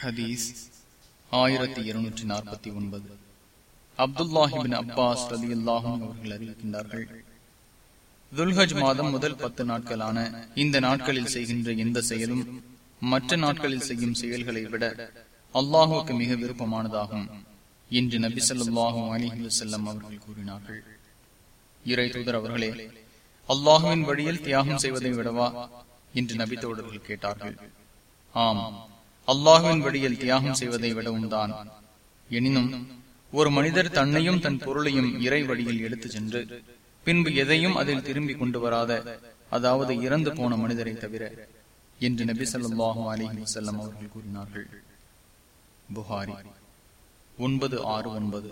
ஹதீஸ் ஆயிரத்தி இருநூற்றி நாற்பத்தி ஒன்பது. அப்துல்லாஹிபின் அப்பாஸ் ரதி அல்லாஹும் அவர்கள் அறிவிக்கின்றார்கள் துல்ஹஜ் மாதம் முதல் பத்து நாட்களான இந்த நாட்களில் செய்கின்ற எந்த செயலும் மற்ற நாட்களில் செய்யும் செயல்களை விட அல்லாஹுக்கு மிக விருப்பமானதாகும் என்று நபி சொல்லாஹு அலிஹி வசல்லம் அவர்கள் கூறினார்கள். இறை தூதர் அவர்களே அல்லாஹுவின் வழியில் தியாகம் செய்வதை விடவா? என்று நபி தோழர்கள் கேட்டார்கள். ஆம் அல்லாஹுவின் வழியில் தியாகம் செய்வதை விடவும் தான் எனினும் ஒரு மனிதர் தன்னையும் தன் பொருளையும் இறை வழியில் எடுத்து சென்று பின்பு எதையும் அதில் திரும்பி கொண்டு வராத அதாவது இறந்து போன மனிதரை தவிர என்று நபி சொல்லாஹு அலிஹி வசல்லம் அவர்கள் கூறினார்கள். புகாரி ஒன்பது ஆறு ஒன்பது.